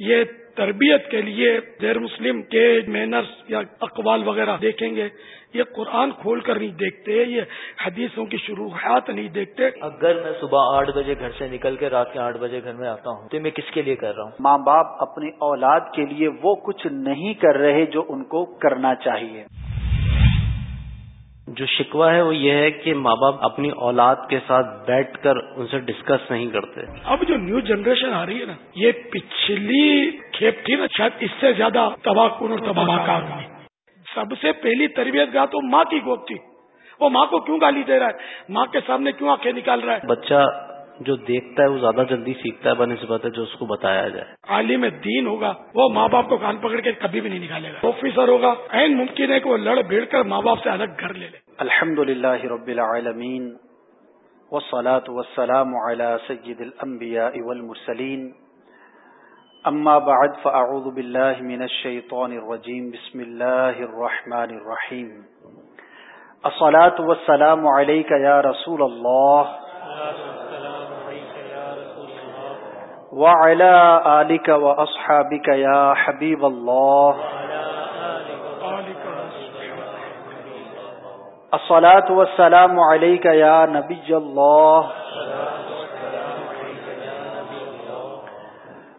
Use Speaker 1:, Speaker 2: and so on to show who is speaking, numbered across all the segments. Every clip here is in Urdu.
Speaker 1: یہ تربیت کے لیے غیر مسلم کے مینرز یا اقوال وغیرہ دیکھیں گے یہ قرآن کھول کر نہیں دیکھتے یہ حدیثوں کی شروعات نہیں دیکھتے۔
Speaker 2: اگر میں صبح آٹھ بجے گھر سے نکل کے رات کے آٹھ بجے گھر میں آتا ہوں تو میں کس کے لیے کر رہا ہوں؟
Speaker 3: ماں باپ اپنی اولاد کے لیے وہ کچھ نہیں کر رہے جو ان کو کرنا چاہیے۔
Speaker 4: جو شکوہ ہے وہ یہ ہے کہ ماں باپ اپنی اولاد کے ساتھ بیٹھ کر ان سے ڈسکس نہیں کرتے۔
Speaker 1: اب جو نیو جنریشن آ رہی ہے نا یہ پچھلی کھیپ تھی نا شاید اس سے زیادہ تباہ کن اور تباہ کار سب سے پہلی تربیت گاہ تو ماں کی گوپ تھی۔ وہ ماں کو کیوں گالی دے رہا ہے؟ ماں کے سامنے کیوں آنکھیں نکال رہا ہے؟
Speaker 4: بچہ جو دیکھتا ہے وہ زیادہ جلدی سیکھتا ہے بہ نسبت ہے جو اس کو بتایا جائے۔
Speaker 1: عالم دین ہوگا وہ ماں باپ کو کان پکڑ کے کبھی بھی نہیں نکالے گا۔ آفیسر ہوگا این ممکن ہے کہ وہ لڑ بھیڑ کر ماں باپ سے الگ گھر لے لے۔
Speaker 3: الحمد للہ رب العالمین والصلاة والسلام على سید الانبیاء والمرسلین۔ اما بعد فاعوذ باللہ من الشیطان الرجیم بسم اللہ الرحمن الرحیم۔ الصلاة والسلام علیکہ یا رسول اللہ۔ وعلى آلك وأصحابك يا حبيب الله. الصلاة والسلام عليك يا نبي الله.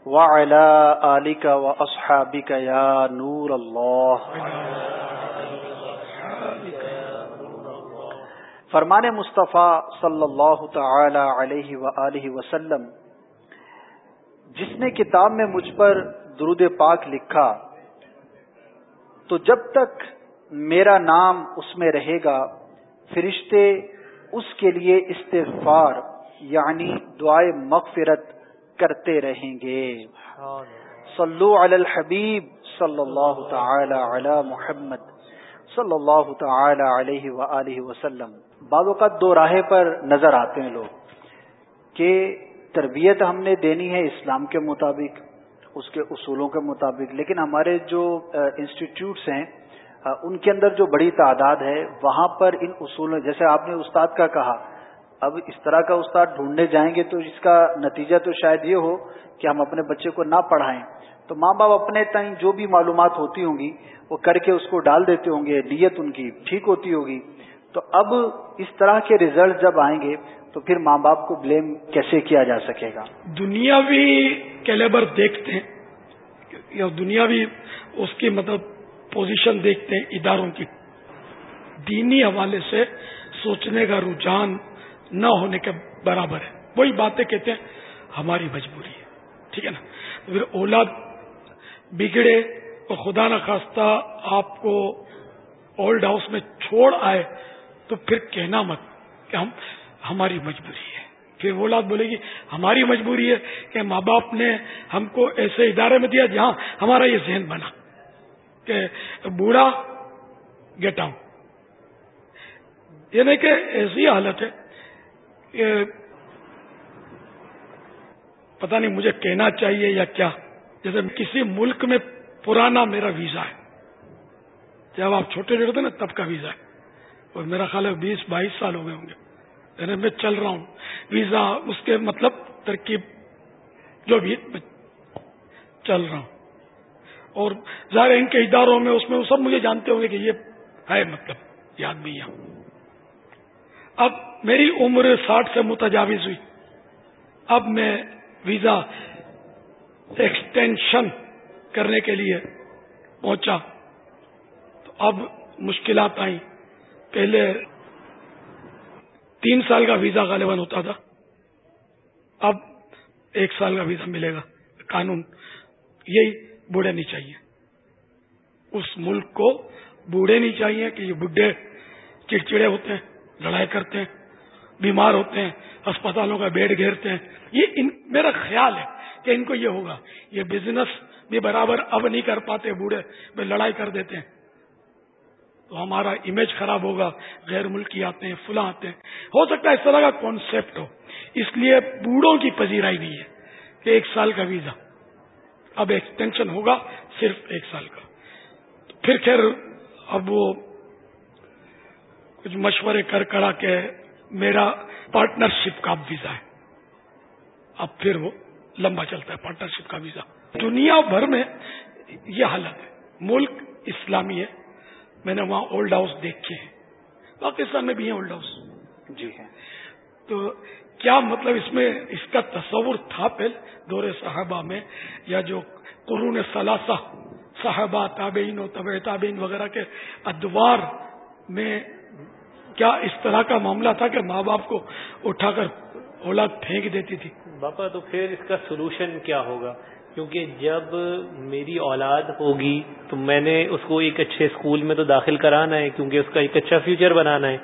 Speaker 3: وعلى آلك وأصحابك يا نور الله. فرمان مصطفیٰ صلی اللہ تعالی علیہ وآلہ وسلم جس نے کتاب میں مجھ پر درود پاک لکھا، تو جب تک میرا نام اس میں رہے گا، فرشتے اس کے لیے استغفار یعنی دعائے مغفرت کرتے رہیں گے۔ صلو علی الحبیب صلی اللہ تعالی علی محمد صلی اللہ تعالی علیہ وآلہ وسلم۔ بعض اوقات دو راہے پر نظر آتے ہیں لوگ کہ تربیت ہم نے دینی ہے اسلام کے مطابق، اس کے اصولوں کے مطابق، لیکن ہمارے جو انسٹیٹیوٹس ہیں ان کے اندر جو بڑی تعداد ہے، وہاں پر ان اصولوں، جیسے آپ نے استاد کا کہا، اب اس طرح کا استاد ڈھونڈنے جائیں گے تو اس کا نتیجہ تو شاید یہ ہو کہ ہم اپنے بچے کو نہ پڑھائیں۔ تو ماں باپ اپنے تئیں جو بھی معلومات ہوتی ہوں گی، وہ کر کے اس کو ڈال دیتے ہوں گے، نیت ان کی ٹھیک ہوتی ہوگی۔ تو اب اس طرح کے ریزلٹ جب آئیں گے تو پھر ماں باپ کو بلیم کیسے کیا جا سکے گا؟
Speaker 1: دنیاوی کیلیبر دیکھتے ہیں، یا دنیاوی اس کی مطلب پوزیشن دیکھتے ہیں اداروں کی۔ دینی حوالے سے سوچنے کا رجحان نہ ہونے کے برابر ہے۔ وہی باتیں کہتے ہیں، ہماری مجبوری ہے۔ ٹھیک ہے نا؟ پھر اولاد بگڑے اور خدا نخواستہ آپ کو اولڈ ہاؤس میں چھوڑ آئے، تو پھر کہنا مت کہ ہم ہماری مجبوری ہے۔ پھر وہ لات بولے گی، ہماری مجبوری ہے کہ ماں باپ نے ہم کو ایسے ادارے میں دیا جہاں ہمارا یہ ذہن بنا۔ کہ بوڑھا گیٹ آؤں یہ کہ ایسی حالت ہے کہ پتہ نہیں مجھے کہنا چاہیے یا کیا۔ جیسے کسی ملک میں پرانا میرا ویزا ہے۔ جب آپ چھوٹے چھوٹے تھے نا، تب کا ویزا ہے۔ اور میرا خیال ہے بیس، بائیس سال ہو گئے ہوں گے۔ یعنی میں چل رہا ہوں۔ ویزا اس کے مطلب ترکیب جو بھی چل رہا ہوں۔ اور ظاہر ان کے اداروں میں، اس میں وہ سب مجھے جانتے ہوں گے کہ یہ ہے مطلب یاد بھی یہاں۔ اب میری عمر ساٹھ سے متجاوز ہوئی۔ اب میں ویزا ایکسٹینشن کرنے کے لیے پہنچا۔ تو اب مشکلات آئیں۔ پہلے تین سال کا ویزا غالباً ہوتا تھا۔ اب ایک سال کا ویزا ملے گا۔ قانون، یہی بوڑھے نہیں چاہیے۔ اس ملک کو بوڑھے نہیں چاہیے کہ یہ بڈھے، چڑچڑے ہوتے ہیں، لڑائی کرتے ہیں، بیمار ہوتے ہیں اسپتالوں کا بیڈ گھیرتے ہیں۔ یہ ان، میرا خیال ہے کہ ان کو یہ ہوگا۔ یہ بزنس بھی برابر اب نہیں کر پاتے بوڑھے، میں لڑائی کر دیتے ہیں۔ تو ہمارا امیج خراب ہوگا، غیر ملکی آتے ہیں، فلاں آتے ہیں۔ ہو سکتا ہے اس طرح کا کانسیپٹ ہو۔ اس لیے بوڑھوں کی پذیرائی نہیں ہے کہ ایک سال کا ویزا اب ایکسٹینشن ہوگا صرف ایک سال کا۔ پھر خیر، اب وہ کچھ مشورے کر کرا کے میرا پارٹنرشپ کا اب ویزا ہے۔ اب پھر وہ لمبا چلتا ہے پارٹنرشپ کا ویزا دنیا بھر میں یہ حالت ہے۔ ملک اسلامی ہے۔ میں نے وہاں اولڈ ہاؤس دیکھے ہیں۔ پاکستان میں بھی ہیں اولڈ ہاؤس
Speaker 3: جی
Speaker 1: تو کیا مطلب اس میں اس کا تصور تھا پہلے دور صحابہ میں یا جو قرون ثلاثہ صحابہ تابعین و طب تابعین وغیرہ کے ادوار میں کیا اس طرح کا معاملہ تھا کہ ماں باپ کو اٹھا کر اولاد پھینک دیتی تھی؟
Speaker 5: باپا تو پھر اس کا سولوشن کیا ہوگا؟ کیونکہ جب میری اولاد ہوگی تو میں نے اس کو ایک اچھے اسکول میں تو داخل کرانا ہے، کیونکہ اس کا ایک اچھا فیوچر بنانا ہے۔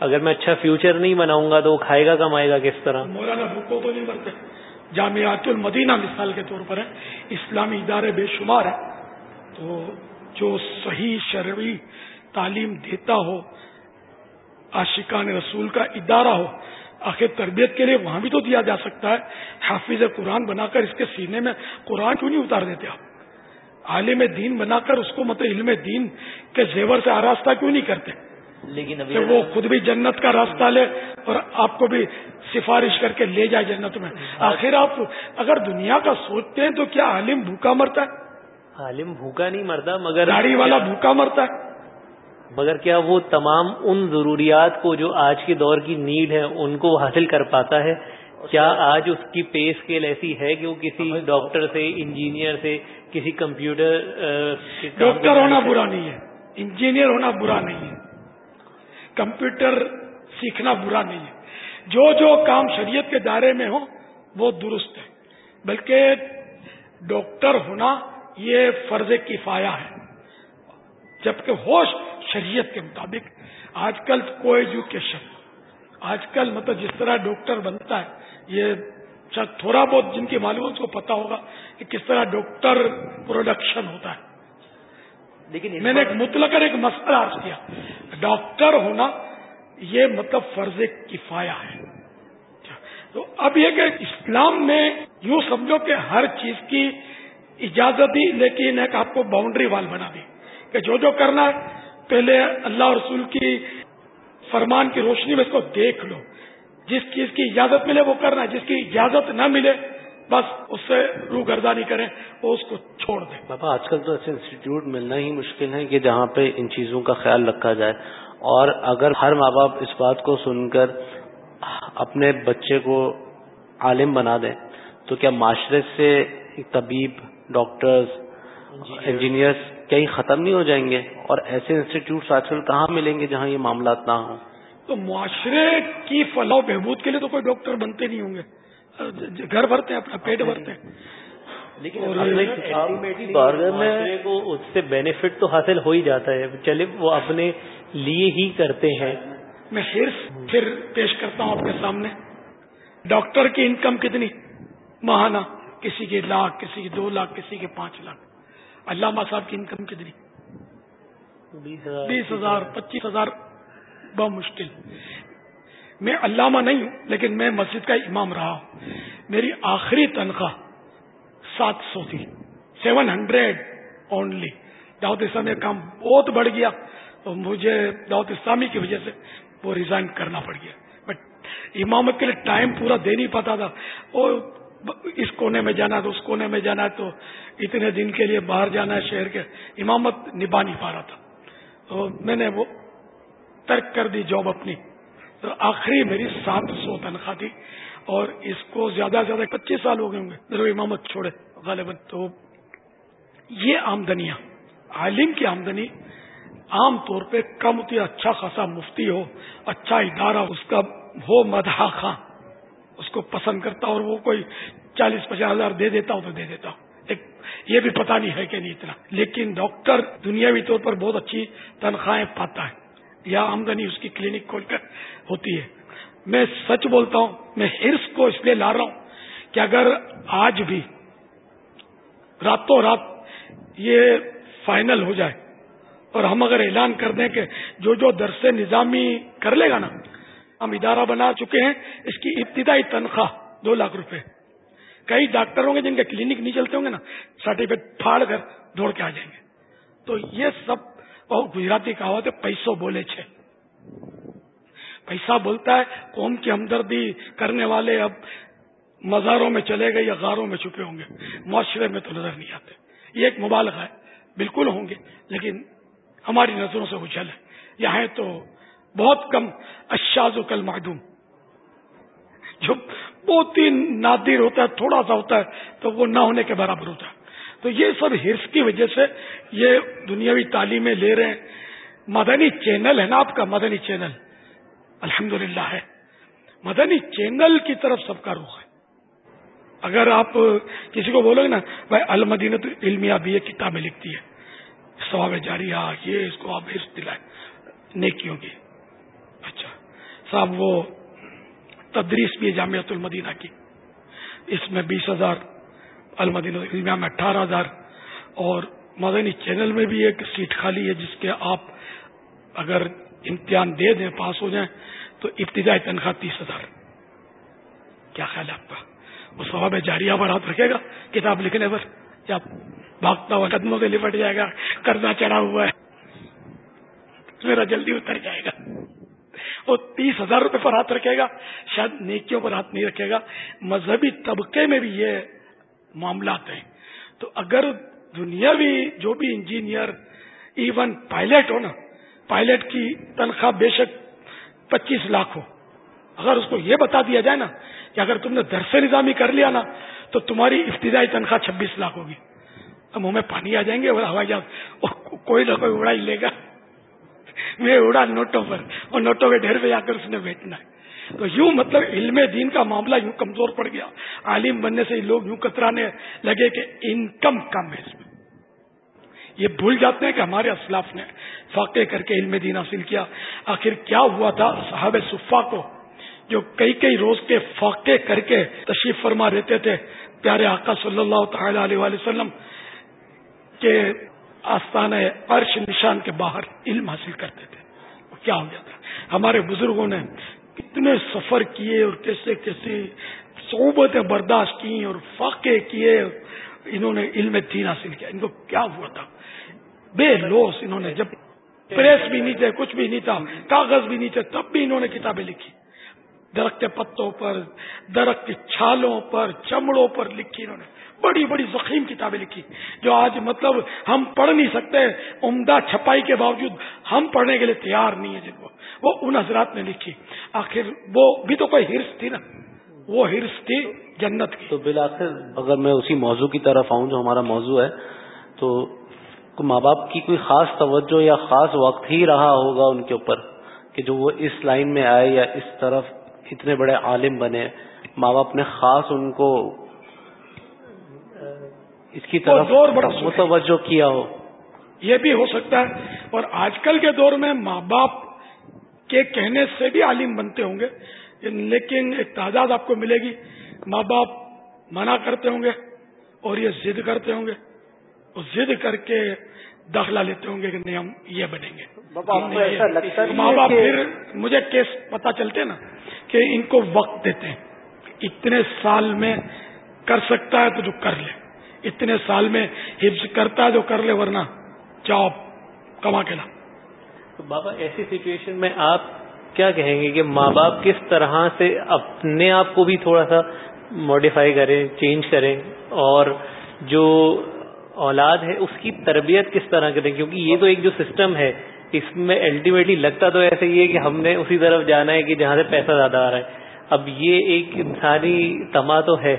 Speaker 5: اگر میں اچھا فیوچر نہیں بناؤں گا تو وہ کھائے گا، کمائے گا کس طرح؟
Speaker 1: مولانا بھوکو تو نہیں مرتے۔ جامعات المدینہ مثال کے طور پر ہے، اسلامی ادارے بے شمار ہے تو جو صحیح شرعی تعلیم دیتا ہو، عاشقان رسول کا ادارہ ہو آخر تربیت کے لیے وہاں بھی تو دیا جا سکتا ہے۔ حافظ قرآن بنا کر اس کے سینے میں قرآن کیوں نہیں اتار دیتے آپ؟ عالم دین بنا کر اس کو مطلب علم دین کے زیور سے آراستہ کیوں نہیں کرتے؟
Speaker 2: لیکن
Speaker 1: کہ وہ خود بھی جنت کا راستہ لے اور آپ کو بھی سفارش کر کے لے جائے جنت میں۔ آخر آپ اگر دنیا کا سوچتے ہیں تو کیا عالم بھوکا مرتا ہے؟
Speaker 5: عالم بھوکا نہیں مرتا مگر
Speaker 1: گاڑی والا بھوکا مرتا ہے۔
Speaker 5: مگر کیا وہ تمام ان ضروریات کو جو آج کے دور کی نیڈ ہے ان کو حاصل کر پاتا ہے؟ کیا آج اس کی پے اسکیل ایسی ہے کہ وہ کسی ڈاکٹر سے انجینئر سے کسی کمپیوٹر
Speaker 1: ڈاکٹر ہونا برا نہیں ہے۔ انجینئر ہونا برا نہیں ہے۔ کمپیوٹر سیکھنا برا نہیں ہے۔ جو جو کام شریعت کے دائرے میں ہو وہ درست ہے۔ بلکہ ڈاکٹر ہونا یہ فرض کفایا ہے۔ جبکہ ہوش شریعت کے مطابق آج کل کو ایجوکیشن آج کل مطلب جس طرح ڈاکٹر بنتا ہے یہ شاید تھوڑا بہت جن کی معلومات کو پتا ہوگا کہ کس طرح ڈاکٹر پروڈکشن ہوتا ہے۔ لیکن میں نے ایک مطلق ایک مسئلہ عرض کیا ڈاکٹر ہونا یہ مطلب فرض کفایا ہے۔ تو اب یہ کہ اسلام میں یوں سمجھو کہ ہر چیز کی اجازت دی لیکن ایک آپ کو باؤنڈری وال بنا دی کہ جو جو کرنا ہے پہلے اللہ رسول کی فرمان کی روشنی میں اس کو دیکھ لو۔ جس چیز کی اجازت ملے وہ کرنا جس کی اجازت نہ ملے بس اس سے روح گردانی کریں وہ اس کو چھوڑ دیں۔
Speaker 4: بابا آج کل تو ایسے انسٹیٹیوٹ ملنا ہی مشکل ہے کہ جہاں پہ ان چیزوں کا خیال رکھا جائے۔ اور اگر ہر ماں باپ اس بات کو سن کر اپنے بچے کو عالم بنا دیں تو کیا معاشرے سے طبیب ڈاکٹرز انجینئرس کہیں ختم نہیں ہو جائیں گے اور ایسے انسٹیٹیوٹس آج کل کہاں ملیں گے جہاں یہ معاملات نہ ہوں؟
Speaker 1: تو معاشرے کی فلاح بہبود کے لیے تو کوئی ڈاکٹر بنتے نہیں ہوں گے۔ گھر بھرتے ہیں اپنا پیٹ بھرتے ہیں۔
Speaker 5: لیکن کو اس سے بینیفٹ تو حاصل ہو ہی جاتا ہے۔ چلے وہ اپنے لیے ہی کرتے ہیں۔
Speaker 1: میں پھر پیش کرتا ہوں آپ کے سامنے۔ ڈاکٹر کی انکم کتنی؟ ماہانہ کسی کے لاکھ کسی کے دو لاکھ کسی کے پانچ لاکھ۔ علامہ صاحب کی انکم کتنی؟ بیس ہزار، پچیس ہزار بہت مشکل میں علامہ نہیں ہوں، لیکن میں مسجد کا امام رہا ہوں۔ میری آخری تنخواہ سات سو تھی۔ Seven hundred only. Dawat Islami کام بہت بڑھ گیا۔ اور مجھے دعوت اسلامی کی وجہ سے وہ ریزائن کرنا پڑ گیا۔ بٹ امامت کے لیے ٹائم پورا دے نہیں پاتا تھا۔ وہ اس کونے میں جانا تو اس کونے میں جانا تو اتنے دن کے لیے باہر جانا ہے شہر کے۔ امامت نبھا نہیں پا رہا تھا۔ تو میں نے وہ ترک کر دی جاب اپنی۔ تو آخری میری سات سو تنخواہ تھی اور اس کو زیادہ سے زیادہ پچیس سال ہو گئے ہوں گے۔ میرے امامت چھوڑے غالباً۔ تو یہ آمدنیاں، عالم کی آمدنی عام طور پہ کم ہوتی اچھا خاصا مفتی ہو اچھا ادارہ اس کا ہو مدح خاں اس کو پسند کرتا اور وہ کوئی چالیس پچاس ہزار دے دیتا ہوں تو دے دیتا ہوں۔ ایک یہ بھی پتا نہیں ہے کہ نہیں اتنا۔ لیکن ڈاکٹر دنیاوی طور پر بہت اچھی تنخواہیں پاتا ہے۔ یا آمدنی اس کی کلینک کھول کر ہوتی ہے۔ میں سچ بولتا ہوں، میں ہرس کو اس لیے لا رہا ہوں کہ اگر آج بھی راتوں رات یہ فائنل ہو جائے اور ہم اگر اعلان کر دیں کہ جو جو درس نظامی کر لے گا نا ہم ادارہ بنا چکے ہیں، اس کی ابتدائی تنخواہ دو لاکھ روپے۔ کئی ڈاکٹر ہوں گے جن کے کلینک نہیں چلتے ہوں گے نا، سرٹیفکیٹ پھاڑ کر دوڑ کے آ جائیں گے۔ تو یہ سب گجراتی کہاوت ہے، پیسوں بولے چھ پیسہ بولتا ہے، قوم کی ہمدردی کرنے والے اب مزاروں میں چلے گئے یا غاروں میں چھپے ہوں گے۔ معاشرے میں تو نظر نہیں آتے۔ یہ ایک مبالغہ ہے، بالکل ہوں گے، لیکن ہماری نظروں سے اچھل ہے۔ یہاں تو بہت کم اشاز و کل معدوم جو بہت ہی نادر ہوتا ہے، تھوڑا سا ہوتا ہے، تو وہ نہ ہونے کے برابر ہوتا ہے۔ تو یہ سب ہرس کی وجہ سے یہ دنیاوی تعلیمیں لے رہے ہیں۔ مدنی چینل ہے نا آپ کا، مدنی چینل۔ الحمد ہے۔ مدنی چینل کی طرف سب کا رخ ہے۔ اگر آپ کسی کو بولو گے نا، بھائی المدینت علمیہ بھی یہ کتابیں لکھتی ہے سواب جاری یہ اس کو آپ ہرس دلائیں، نیکیوں کی۔ صاحب، وہ تدریس بھی جامعت المدینہ کی۔ اس میں بیس ہزار المدینہ میں اٹھارہ ہزار اور مدنی چینل میں بھی ایک سیٹ خالی ہے جس کے آپ اگر امتحان دے دیں، پاس ہو جائیں، تو ابتدائی تنخواہ تیس ہزار۔ کیا خیال ہے آپ کا؟ وہ سواب جاریہ پر ہاتھ رکھے گا؟ کتاب لکھنے پر۔ یا بھاگتا ہوا قدموں سے لپٹ جائے گا، قرضہ چڑھا ہوا ہے۔ میرا جلدی اتر جائے گا۔ وہ تیس ہزار روپے پر ہاتھ رکھے گا، شاید نیکیوں پر ہاتھ نہیں رکھے گا۔ مذہبی طبقے میں بھی یہ معاملات ہیں۔ تو اگر دنیا بھی جو بھی انجینئر، ایون پائلٹ ہو نا، پائلٹ کی تنخواہ بے شک پچیس لاکھ ہو۔ اگر اس کو یہ بتا دیا جائے نا کہ اگر تم نے درس نظامی کر لیا نا، تو تمہاری ابتدائی تنخواہ چھبیس لاکھ ہوگی۔ اب منہ میں پانی آ جائیں گے اور ہوائی جہاز کوئی نہ کوئی اڑا ہی لے گا۔ میں اڑا نوٹوں پر اور نوٹوں کے ڈھیر پہ جا کر اس نے بیٹھنا ہے۔ تو یوں مطلب علم دین کا معاملہ یوں کمزور پڑ گیا۔ عالم بننے سے لوگ یوں کترانے لگے کہ انکم کم ہے اس میں۔ یہ بھول جاتے ہیں کہ ہمارے اسلاف نے فاقے کر کے علم دین حاصل کیا۔ آخر کیا ہوا تھا صحاب صفا کو جو کئی کئی روز کے فاقے کر کے تشریف فرما رہتے تھے؟ پیارے آقا صلی اللہ تعالی علیہ وسلم کے آستان عرش نشان کے باہر علم حاصل کرتے تھے۔ کیا ہو گیا تھا؟ ہمارے بزرگوں نے کتنے سفر کیے اور کیسے کیسے صحبتیں برداشت کی اور فاقے کیے، انہوں نے علم دین حاصل کیا۔ ان کو کیا ہوا تھا؟ بے لوس انہوں نے، جب پریس بھی نہیں تھے، کچھ بھی نہیں تھا، کاغذ بھی نہیں تھے، تب بھی انہوں نے کتابیں لکھی۔ درخت کے پتوں پر، درخت کی چھالوں پر، چمڑوں پر لکھی انہوں نے۔ بڑی بڑی زخیم کتابیں لکھی جو آج مطلب ہم پڑھ نہیں سکتے، عمدہ چھپائی کے باوجود ہم پڑھنے کے لیے تیار نہیں ہے جن کو۔ وہ ان حضرات نے لکھی۔ آخر وہ بھی تو کوئی ہرس تھی نا۔ وہ ہرس تھی جنت کی۔
Speaker 4: تو بالآخر اگر میں اسی موضوع کی طرف آؤں جو ہمارا موضوع ہے، تو ماں باپ کی کوئی خاص توجہ یا خاص وقت ہی رہا ہوگا ان کے اوپر کہ جو وہ اس لائن میں آئے یا اس طرف اتنے بڑے عالم بنے۔ ماں باپ نے خاص ان کو اس کی طرف متوجہ کیا ہو۔
Speaker 1: یہ بھی ہو سکتا ہے۔ اور آج کل کے دور میں ماں باپ کے کہنے سے بھی عالم بنتے ہوں گے۔ لیکن ایک تعداد آپ کو ملے گی۔ ماں باپ منع کرتے ہوں گے اور یہ ضد کرتے ہوں گے۔ اور ضد کر کے داخلہ لیتے ہوں گے کہ نہیں ہم یہ بنیں گے۔ ماں باپ پھر مجھے کیس پتا چلتے نا کہ ان کو وقت دیتے ہیں۔ اتنے سال میں کر سکتا ہے تو جو کر لے۔ اتنے سال میں حفظ کرتا جو کر لے ورنہ جاب کما کے لا۔
Speaker 5: بابا، ایسی سچویشن میں آپ کیا کہیں گے کہ ماں باپ کس طرح سے اپنے آپ کو بھی تھوڑا سا ماڈیفائی کریں چینج کریں؟ اور جو اولاد ہے، اس کی تربیت کس طرح کریں؟ کیونکہ یہ تو ایک جو سسٹم ہے، اس میں الٹیمیٹلی لگتا تو ایسے ہی ہے کہ ہم نے اسی طرف جانا ہے کہ جہاں سے پیسہ زیادہ آ رہا ہے۔ اب یہ ایک انسانی تما تو ہے۔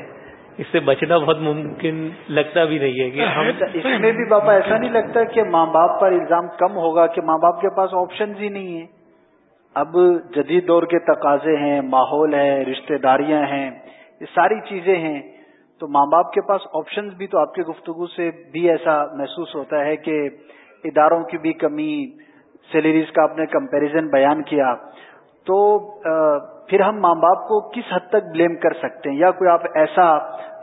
Speaker 5: اس سے بچنا بہت ممکن لگتا بھی نہیں ہے کہ ہم
Speaker 3: اس میں بھی باپا ایسا نہیں لگتا کہ ماں باپ پر الزام کم ہوگا کہ ماں باپ کے پاس آپشن ہی نہیں ہے اب جدید دور کے تقاضے ہیں، ماحول ہے، رشتہ داریاں ہیں، یہ ساری چیزیں ہیں۔ تو ماں باپ کے پاس آپشنز بھی تو آپ کے گفتگو سے بھی ایسا محسوس ہوتا ہے کہ اداروں کی بھی کمی سیلریز کا آپ نے کمپیریزن بیان کیا۔ تو پھر ہم ماں باپ کو کس حد تک بلیم کر سکتے ہیں؟ یا کوئی آپ ایسا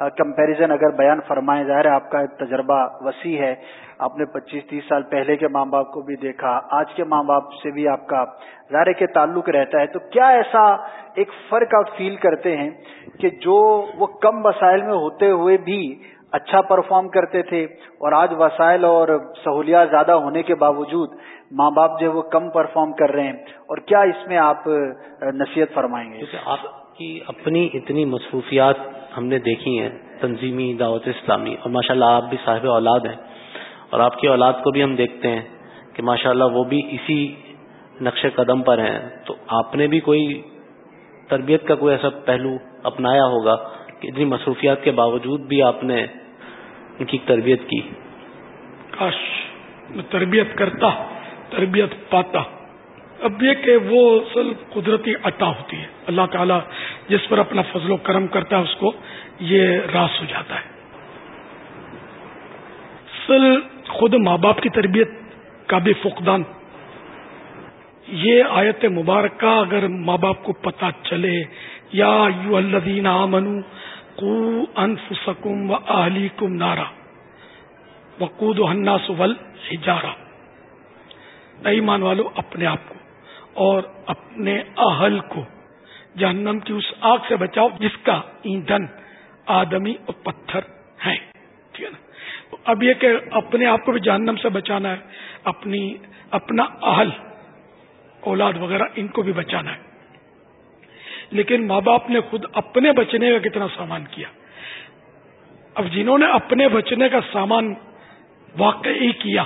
Speaker 3: کمپیریزن اگر بیان فرمائے ظاہر ہے آپ کا تجربہ وسیع ہے۔ آپ نے پچیس، تیس سال پہلے کے ماں باپ کو بھی دیکھا، آج کے ماں باپ سے بھی آپ کا ظاہر کے تعلق رہتا ہے۔ تو کیا ایسا ایک فرق آپ فیل کرتے ہیں کہ جو وہ کم وسائل میں ہوتے ہوئے بھی اچھا پرفارم کرتے تھے اور آج وسائل اور سہولیات زیادہ ہونے کے باوجود ماں باپ جو وہ کم پرفارم کر رہے ہیں۔ اور کیا اس میں آپ نصیحت فرمائیں گے؟
Speaker 4: کی اپنی اتنی مصروفیات ہم نے دیکھی ہیں تنظیمی دعوت اسلامی۔ اور ماشاء اللہ آپ بھی صاحب اولاد ہیں۔ اور آپ کی اولاد کو بھی ہم دیکھتے ہیں کہ ماشاء اللہ وہ بھی اسی نقش قدم پر ہیں۔ تو آپ نے بھی کوئی تربیت کا کوئی ایسا پہلو اپنایا ہوگا کہ اتنی مصروفیات کے باوجود بھی آپ نے ان کی تربیت کی؟
Speaker 1: کاش میں تربیت کرتا۔ تربیت پاتا۔ اب یہ کہ وہ اصل قدرتی عطا ہوتی ہے۔ اللہ تعالیٰ جس پر اپنا فضل و کرم کرتا ہے، اس کو یہ راس ہو جاتا ہے۔ اصل خود ماں باپ کی تربیت کا بھی فقدان۔ یہ آیت مبارکہ اگر ماں باپ کو پتا چلے، یا یو الدین منو کو انف سکم و اہلی کم نارا وقود ہننا سول ہجارا ایمان والو اپنے آپ کو اور اپنے اہل کو۔ جہنم کی اس آگ سے بچاؤ جس کا ایندھن آدمی اور پتھر ہے ٹھیک ہے نا؟ اب یہ کہ اپنے آپ کو بھی جہنم سے بچانا ہے، اپنی، اپنا اہل، اولاد وغیرہ ان کو بھی بچانا ہے۔ لیکن ماں باپ نے خود اپنے بچنے کا کتنا سامان کیا۔ اب جنہوں نے اپنے بچنے کا سامان واقعی کیا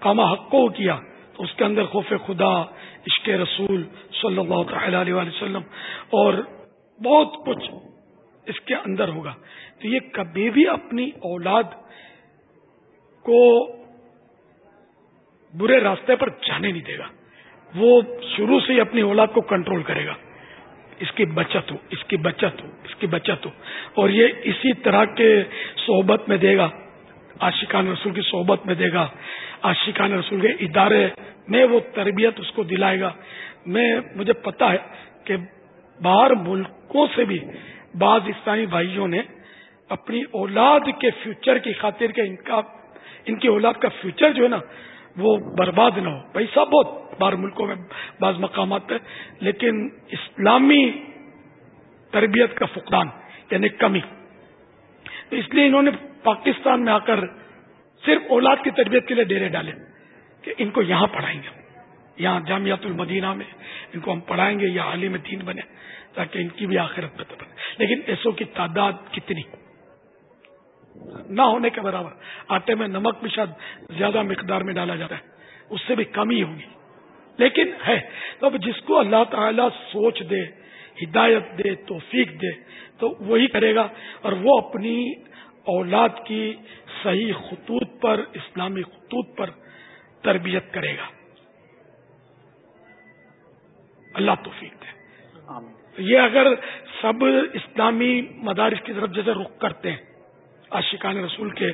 Speaker 1: کاما حق کو کیا، تو اس کے اندر خوف خدا، عشق رسول صلی اللہ تعالی علیہ وسلم، اور بہت کچھ اس کے اندر ہوگا۔ تو یہ کبھی بھی اپنی اولاد کو برے راستے پر جانے نہیں دے گا۔ وہ شروع سے ہی اپنی اولاد کو کنٹرول کرے گا۔ اس کی بچت ہو، اس کی بچت ہو، اس کی بچت ہو۔ اور یہ اسی طرح کے صحبت میں دے گا، عاشقان رسول کی صحبت میں دے گا۔ عاشقان رسول کے ادارے میں وہ تربیت اس کو دلائے گا۔ میں، مجھے پتا ہے کہ باہر ملکوں سے بھی بعض اسلامی بھائیوں نے اپنی اولاد کے فیوچر کی خاطر کے ان کا، ان کی اولاد کا فیوچر جو ہے نا، وہ برباد نہ ہو۔ پیسہ بہت باہر ملکوں میں بعض مقامات پہ، لیکن اسلامی تربیت کا فقدان یعنی کمی۔ اس لیے انہوں نے پاکستان میں آ کر صرف اولاد کی تربیت کے لیے ڈیرے ڈالے کہ ان کو یہاں پڑھائیں گے یہاں جامعت المدینہ میں ان کو ہم پڑھائیں گے یا عالم دین بنے تاکہ ان کی بھی آخرت بہتر بنے۔ لیکن ایسوں کی تعداد کتنی؟ نہ ہونے کے برابر۔ آٹے میں نمک بھی شاید زیادہ مقدار میں ڈالا جاتا ہے۔ اس سے بھی کمی ہوگی۔ لیکن ہے، تو اب جس کو اللہ تعالی سوچ دے، ہدایت دے، توفیق دے، تو وہی کرے گا اور وہ اپنی اولاد کی صحیح خطوط پر اسلامی خطوط پر تربیت کرے گا۔ اللہ توفیق دے۔ یہ اگر سب اسلامی مدارس کی طرف جیسے رخ کرتے ہیں عاشقان رسول کے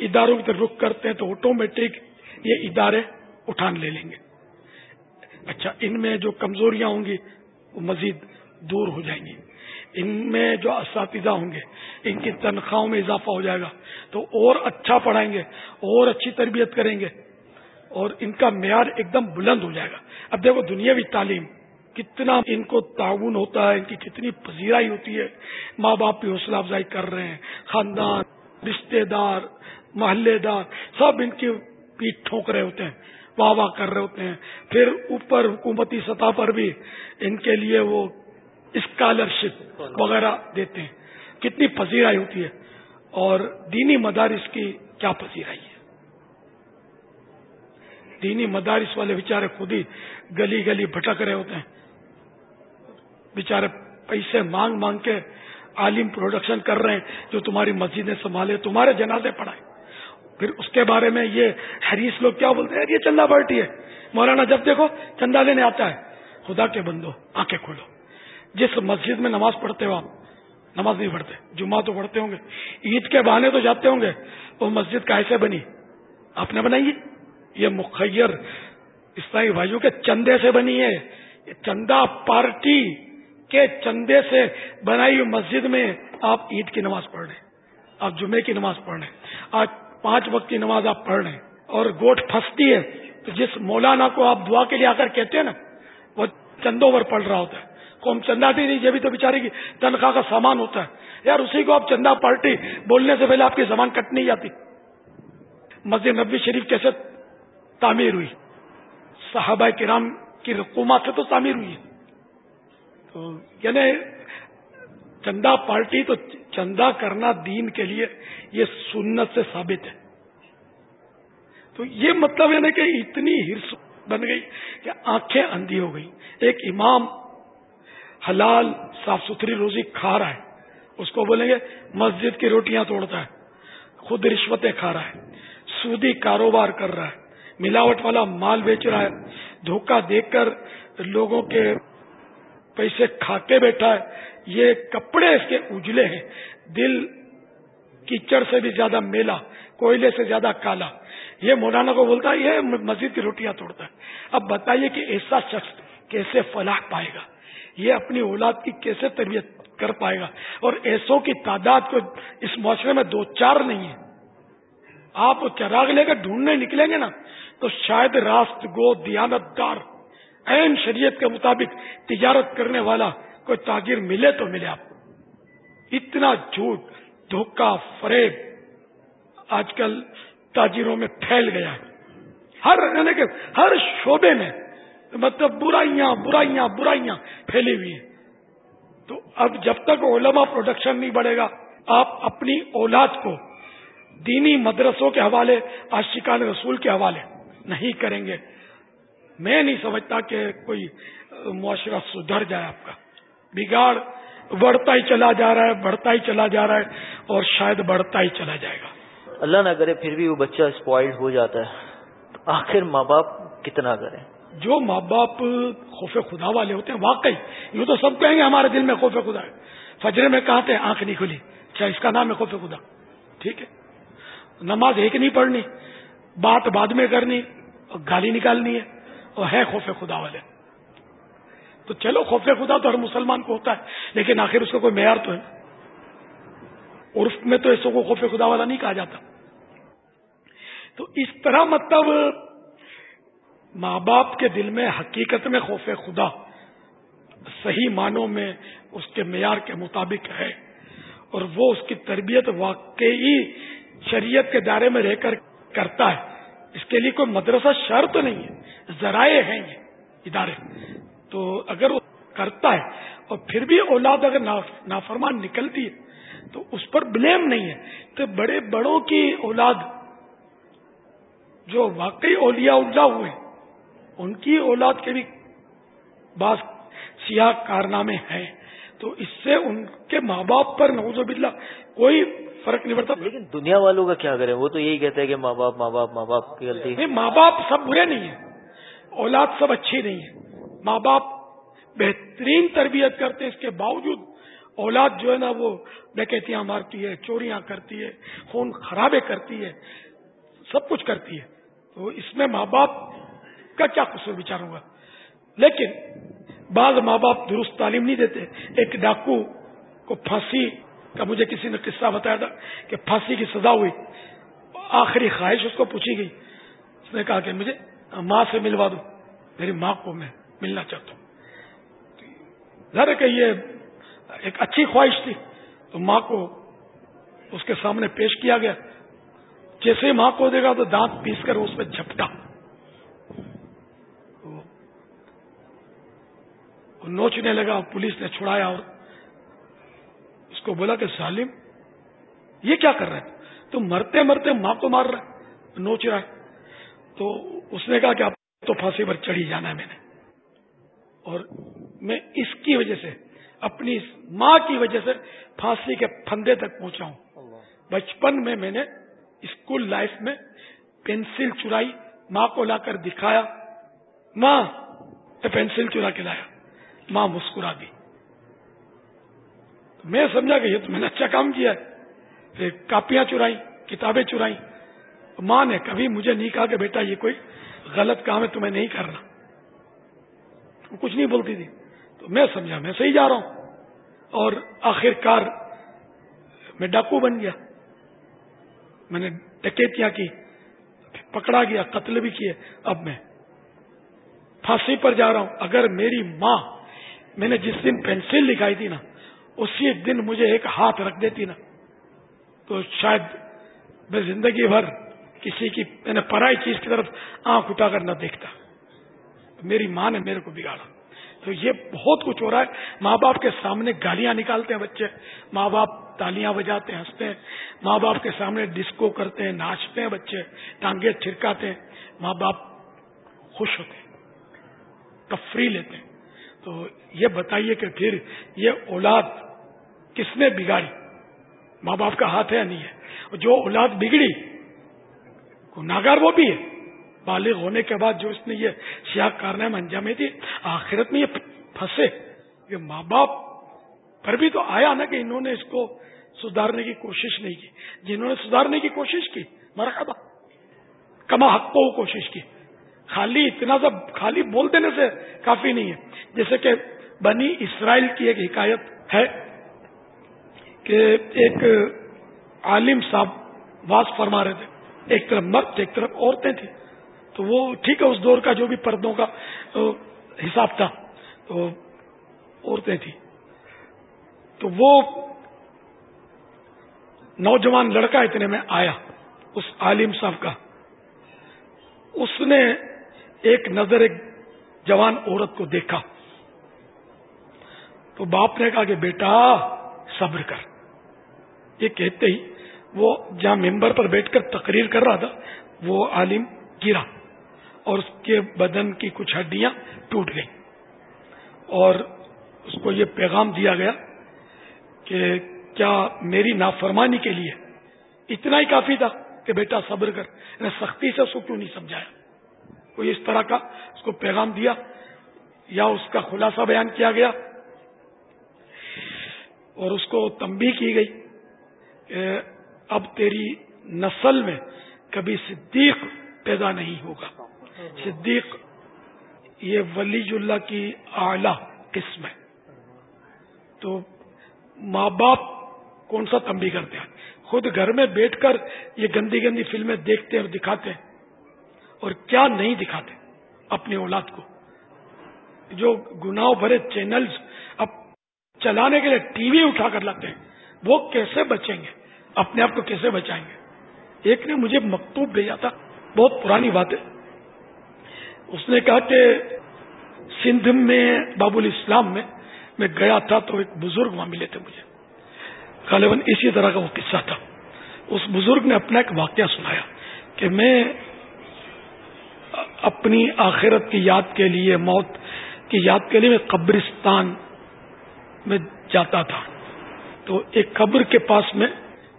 Speaker 1: اداروں کی طرف رخ کرتے ہیں تو آٹومیٹک یہ ادارے اٹھان لے لیں گے۔ اچھا ان میں جو کمزوریاں ہوں گی وہ مزید دور ہو جائیں گی۔ ان میں جو اساتذہ ہوں گے، ان کی تنخواہوں میں اضافہ ہو جائے گا۔ تو اور اچھا پڑھائیں گے، اور اچھی تربیت کریں گے، اور ان کا معیار ایک دم بلند ہو جائے گا۔ اب دیکھو، دنیاوی تعلیم کتنا ان کو تعاون ہوتا ہے، ان کی کتنی پذیرائی ہوتی ہے۔ ماں باپ کی حوصلہ افزائی کر رہے ہیں، خاندان رشتے دار، محلے دار، سب ان کی پیٹ ٹھوک رہے ہوتے ہیں، واہ واہ کر رہے ہوتے ہیں۔ پھر اوپر حکومتی سطح پر بھی ان کے لیے وہ اسکالرشپ وغیرہ دیتے ہیں۔ کتنی پذیرائی ہوتی ہے۔ اور دینی مدارس کی کیا پذیرائی ہے؟ دینی مدارس والے بےچارے خود ہی گلی گلی بھٹک رہے ہوتے ہیں۔ بےچارے پیسے مانگ مانگ کے عالم پروڈکشن کر رہے ہیں جو تمہاری مسجدیں سنبھالے، تمہارے جنازے پڑھائے۔ پھر اس کے بارے میں یہ حریص لوگ کیا بولتے ہیں؟ یہ چندہ پارٹی ہے۔ مولانا جب دیکھو چندہ لینے آتا ہے۔ خدا کے بندو، آنکھیں کھولو۔ جس مسجد میں نماز پڑھتے ہو آپ، نماز نہیں پڑھتے، جمعہ تو پڑھتے ہوں گے، عید کے بہانے تو جاتے ہوں گے، وہ مسجد کیسے بنی؟ آپ نے بنائی یہ مخیر اسلامی بھائیوں کے چندے سے بنی ہے، یہ چندہ پارٹی کے چندے سے بنائی ہوئی مسجد میں آپ عید کی نماز پڑھ رہے آپ جمعے کی نماز پڑھ رہے آج پانچ وقت کی نماز آپ پڑھ رہے ہیں اور گوٹ پھنستی ہے، تو جس مولانا کو آپ دعا کے لیے آ کر کہتے ہیں نا، وہ چندوں پر پڑھ رہا ہوتا ہے۔ قوم چندہ دی نہیں، یہ بھی تو بیچارے کی تنخواہ کا سامان ہوتا ہے۔ یار، اسی کو آپ چندہ پارٹی بولنے سے پہلے آپ کی زبان کٹ نہیں جاتی۔ مسجد نبی شریف کیسے تعمیر ہوئی؟ صحابہ کرام کی رقومات سے تو تعمیر ہوئی۔ تو یعنی چندہ پارٹی تو چندہ کرنا دین کے لیے یہ سنت سے ثابت ہے۔ تو یہ مطلب ہے نا کہ اتنی ہرس بن گئی کہ آنکھیں اندھی ہو گئی۔ ایک امام حلال صاف ستھری روزی کھا رہا ہے۔ اس کو بولیں گے مسجد کی روٹیاں توڑتا ہے، خود رشوتیں کھا رہا ہے، سودی کاروبار کر رہا ہے، ملاوٹ والا مال بیچ رہا ہے، دھوکہ دے کر لوگوں کے پیسے کھا کے بیٹھا ہے۔ یہ کپڑے اس کے اجلے ہیں۔ دل کیچڑ سے بھی زیادہ میلا، کوئلے سے زیادہ کالا۔ یہ مولانا کو بولتا ہے، یہ مسجد کی روٹیاں توڑتا ہے۔ اب بتائیے کہ ایسا شخص کیسے فلاح پائے گا؟ یہ اپنی اولاد کی کیسے تربیت کر پائے گا؟ اور ایسوں کی تعداد کو اس معاشرے میں دو چار نہیں ہے۔ آپ چراغ لے کر ڈھونڈنے نکلیں گے نا، تو شاید راست گو دیانت دار این شریعت کے مطابق تجارت کرنے والا کوئی تاجر ملے تو ملے آپ کو۔ اتنا جھوٹ، دھوکہ، فریب آج کل تاجروں میں پھیل گیا ہے۔ ہر یعنی کہ ہر شعبے میں مطلب برائیاں برائیاں برائیاں پھیلی ہوئی ہیں۔ تو اب جب تک علماء پروڈکشن نہیں بڑھے گا، آپ اپنی اولاد کو دینی مدرسوں کے حوالے آشقان رسول کے حوالے نہیں کریں گے۔ میں نہیں سمجھتا کہ کوئی معاشرہ سدھر جائے آپ کا۔ بگاڑ بڑھتا ہی چلا جا رہا ہے، بڑھتا ہی چلا جا رہا ہے اور شاید بڑھتا ہی چلا جائے گا۔
Speaker 2: اللہ نہ کرے پھر بھی وہ بچہ اسپوائلڈ ہو جاتا ہے۔ تو آخر ماں باپ کتنا کریں؟
Speaker 1: جو ماں باپ خوف خدا والے ہوتے ہیں، واقعی، یوں تو سب کہیں گے ہمارے دل میں خوف خدا ہے۔ فجرے میں کہاں تھے؟ آنکھ نہیں کھلی۔ اچھا اس کا نام ہے خوف خدا۔ ٹھیک ہے۔ نماز ایک نہیں پڑھنی، بات بعد میں کرنی اور گالی نکالنی ہے، اور ہے خوف خدا والے۔ تو چلو، خوف خدا تو ہر مسلمان کو ہوتا ہے، لیکن آخر اس کا کوئی معیار تو ہے۔ عرف میں تو ایسوں کو خوف خدا والا نہیں کہا جاتا۔ تو اس طرح مطلب ماں باپ کے دل میں، حقیقت میں خوف خدا صحیح معنوں میں اس کے معیار کے مطابق ہے۔ اور وہ اس کی تربیت واقعی شریعت کے دائرے میں رہ کر کرتا ہے۔ اس کے لیے کوئی مدرسہ شرط نہیں ہے، ذرائع ہیں یہ ادارے۔ تو اگر وہ کرتا ہے اور پھر بھی اولاد اگر نافرمان نکلتی ہے، تو اس پر بلیم نہیں ہے۔ تو بڑے بڑوں کی اولاد جو واقعی اولیاء اللہ ہوئے ان کی اولاد کے بھی بعض سیاہ کارنامے ہیں۔ تو اس سے ان کے ماں باپ پر نوز باللہ کوئی فرق نہیں پڑتا۔
Speaker 2: لیکن دنیا والوں کا کیا کریں؟ وہ تو یہی کہتے ہیں کہ ماں باپ ماں باپ ماں باپ کی غلطی۔
Speaker 1: نہیں ماں باپ سب برے نہیں ہیں۔ اولاد سب اچھی نہیں ہے ماں باپ بہترین تربیت کرتے اس کے باوجود اولاد جو ہے نا وہ ڈکیتیاں مارتی ہے چوریاں کرتی ہے خون خرابے کرتی ہے سب کچھ کرتی ہے۔ تو اس میں ماں باپ کا کیا قصور بچار ہوگا لیکن بعض ماں باپ درست تعلیم نہیں دیتے۔ ایک ڈاکو کو پھانسی کا مجھے کسی نے قصہ بتایا تھا کہ پھانسی کی سزا ہوئی۔ آخری خواہش اس کو پوچھی گئی۔ اس نے کہا کہ مجھے ماں سے ملوا دو۔ میری ماں کو میں ملنا چاہتا ہوں۔ ظاہر کہ یہ ایک اچھی خواہش تھی۔ تو ماں کو اس کے سامنے پیش کیا گیا۔ جیسے ماں کو دے گا تو دانت پیس کر اس پہ جھپٹا۔ نوچنے لگا پولیس نے چھڑایا اور اس کو بولا کہ سالم یہ کیا کر رہے تو مرتے مرتے ماں کو مار رہا نوچ رہا ہے۔ تو اس نے کہا کہ اب تو پھانسی پر چڑھی جانا ہے میں نے۔ اور میں اس کی وجہ سے اپنی ماں کی وجہ سے پھانسی کے پھندے تک پہنچا ہوں۔ بچپن میں میں نے اسکول لائف میں پینسل چرائی ماں کو لا کر دکھایا ماں پینسل چرا کے لایا۔ ماں مسکرا دی۔ میں سمجھا کہ یہ تو میں نے اچھا کام کیا ہے۔ پھر کاپیاں چرائی کتابیں چرائی ماں نے کبھی مجھے نہیں کہا کہ بیٹا یہ کوئی غلط کام ہے تمہیں نہیں کرنا وہ کچھ نہیں بولتی تھی۔ تو میں سمجھا، میں صحیح جا رہا ہوں۔ اور آخر کار میں ڈاکو بن گیا۔ میں نے ڈکیتیاں کی پکڑا گیا، قتل بھی کیے۔ اب میں پھانسی پر جا رہا ہوں۔ اگر میری ماں میں نے جس دن پینسل لکھائی تھی نا، اسی دن مجھے ایک ہاتھ رکھ دیتی نا۔ تو شاید میں زندگی بھر کسی کی، میں نے پرائی چیز کی طرف آنکھ اٹھا کر نہ دیکھتا۔ میری ماں نے میرے کو بگاڑا۔ تو یہ بہت کچھ ہو رہا ہے۔ ماں باپ کے سامنے گالیاں نکالتے ہیں بچے۔ ماں باپ تالیاں بجاتے ہیں، ہنستے ہیں۔ ماں باپ کے سامنے ڈسکو کرتے ہیں، ناچتے ہیں بچے۔ ٹانگے چھڑکاتے ہیں۔ ماں باپ خوش ہوتے ہیں، تفریح لیتے ہیں۔ تو یہ بتائیے کہ پھر یہ اولاد کس نے بگاڑی؟ ماں باپ کا ہاتھ ہے یا نہیں ہے؟ جو اولاد بگڑی گناگار وہ بھی ہے۔ بالغ ہونے کے بعد جو اس نے یہ سیاہ کارنامہ انجام دی آخرت میں یہ پھنسے۔ یہ ماں باپ پر بھی تو آیا نا کہ انہوں نے اس کو سدھارنے کی کوشش نہیں کی۔ جنہوں نے سدھارنے کی کوشش کی، مرحبا، کما حق کو کوشش کی۔ خالی اتنا سب خالی بول دینے سے کافی نہیں ہے۔ جیسے کہ بنی اسرائیل کی ایک حکایت ہے کہ ایک عالم صاحب واس فرما رہے تھے۔ ایک طرف مرد، ایک طرف عورتیں تھیں۔ تو وہ ٹھیک ہے، اس دور کا جو بھی پردوں کا حساب تھا، تو عورتیں تھیں۔ تو وہ نوجوان لڑکا اتنے میں آیا، اس عالم صاحب کا۔ اس نے ایک نظر ایک جوان عورت کو دیکھا۔ تو باپ نے کہا کہ بیٹا، صبر کر۔ یہ کہتے ہی وہ جہاں ممبر پر بیٹھ کر تقریر کر رہا تھا، وہ عالم گرا اور اس کے بدن کی کچھ ہڈیاں ٹوٹ گئیں۔ اور اس کو یہ پیغام دیا گیا کہ کیا میری نافرمانی کے لیے اتنا ہی کافی تھا کہ بیٹا صبر کر نے سختی سے اس کو کیوں نہیں سمجھایا۔ کوئی اس طرح کا اس کو پیغام دیا یا اس کا خلاصہ بیان کیا گیا اور اس کو تمبی کی گئی کہ اب تیری نسل میں کبھی صدیق پیدا نہیں ہوگا۔ صدیق یہ ولی اللہ کی اعلی قسم ہے۔ تو ماں باپ کون سا تمبی کرتے ہیں؟ خود گھر میں بیٹھ کر یہ گندی گندی فلمیں دیکھتے اور دکھاتے ہیں۔ اور کیا نہیں دکھاتے اپنی اولاد کو۔ جو گناہ بھرے چینلز اب چلانے کے لیے ٹی وی اٹھا کر لاتے ہیں، وہ کیسے بچیں گے؟ اپنے آپ کو کیسے بچائیں گے؟ ایک نے مجھے مکتوب بھیجا تھا، بہت پرانی بات ہے۔ اس نے کہا کہ سندھ میں، باب الاسلام میں میں گیا تھا تو ایک بزرگ وہاں ملے تھے مجھے۔ غالباً اسی طرح کا وہ قصہ تھا۔ اس بزرگ نے اپنا ایک واقعہ سنایا کہ میں اپنی آخرت کی یاد کے لیے، موت کی یاد کے لیے میں قبرستان میں جاتا تھا۔ تو ایک قبر کے پاس میں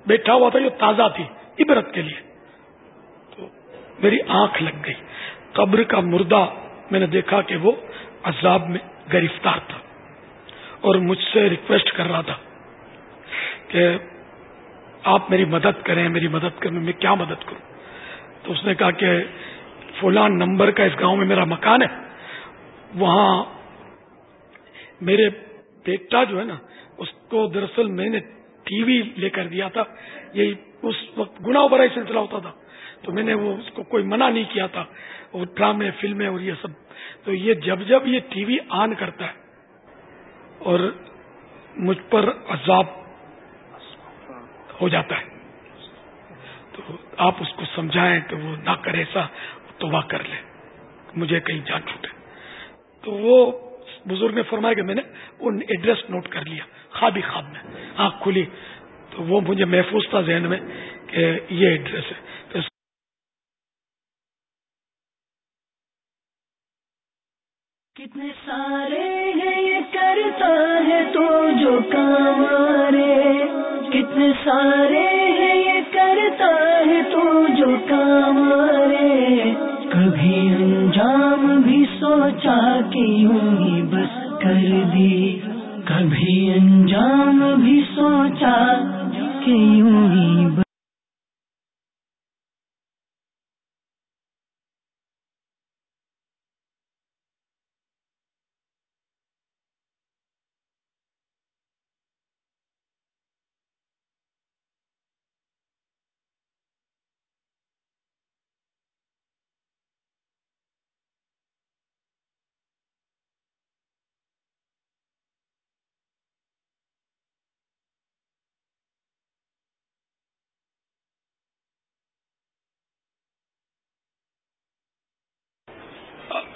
Speaker 1: بیٹھا ہوا تھا جو تازہ تھی، عبرت کے لیے۔ تو میری آنکھ لگ گئی۔ قبر کا مردہ میں نے دیکھا کہ وہ عذاب میں گرفتار تھا۔ اور مجھ سے ریکویسٹ کر رہا تھا کہ آپ میری مدد کریں، میری مدد کریں میں کیا مدد کروں۔ تو اس نے کہا کہ فلان نمبر کا اس گاؤں میں میرا مکان ہے۔ وہاں میرے بیٹا جو ہے نا، اس کو دراصل میں نے ٹی وی لے کر دیا تھا۔ یہی اس وقت گنا بڑا ہی سلسلہ ہوتا تھا۔ تو میں نے وہ اس کو کوئی منع نہیں کیا تھا۔ وہ ڈرامے، فلمیں اور یہ سب۔ تو یہ جب جب یہ ٹی وی آن کرتا ہے اور مجھ پر عذاب ہو جاتا ہے۔ تو آپ اس کو سمجھائیں کہ وہ نہ کرے ایسا۔ توبہ کر لے۔ مجھے کہیں جان چھوٹے۔ تو وہ بزرگ نے فرمایا کہ میں نے ان ایڈریس نوٹ کر لیا خواب ہی خواب میں، آنکھ کھلی۔ تو وہ مجھے محفوظ تھا ذہن میں کہ یہ ایڈریس ہے۔
Speaker 6: کتنے سارے ہیں یہ کرتا ہے تو جو کام کتنے سارے ہیں یہ کرتا ہے تو جو کام کبھی انجام بھی سوچا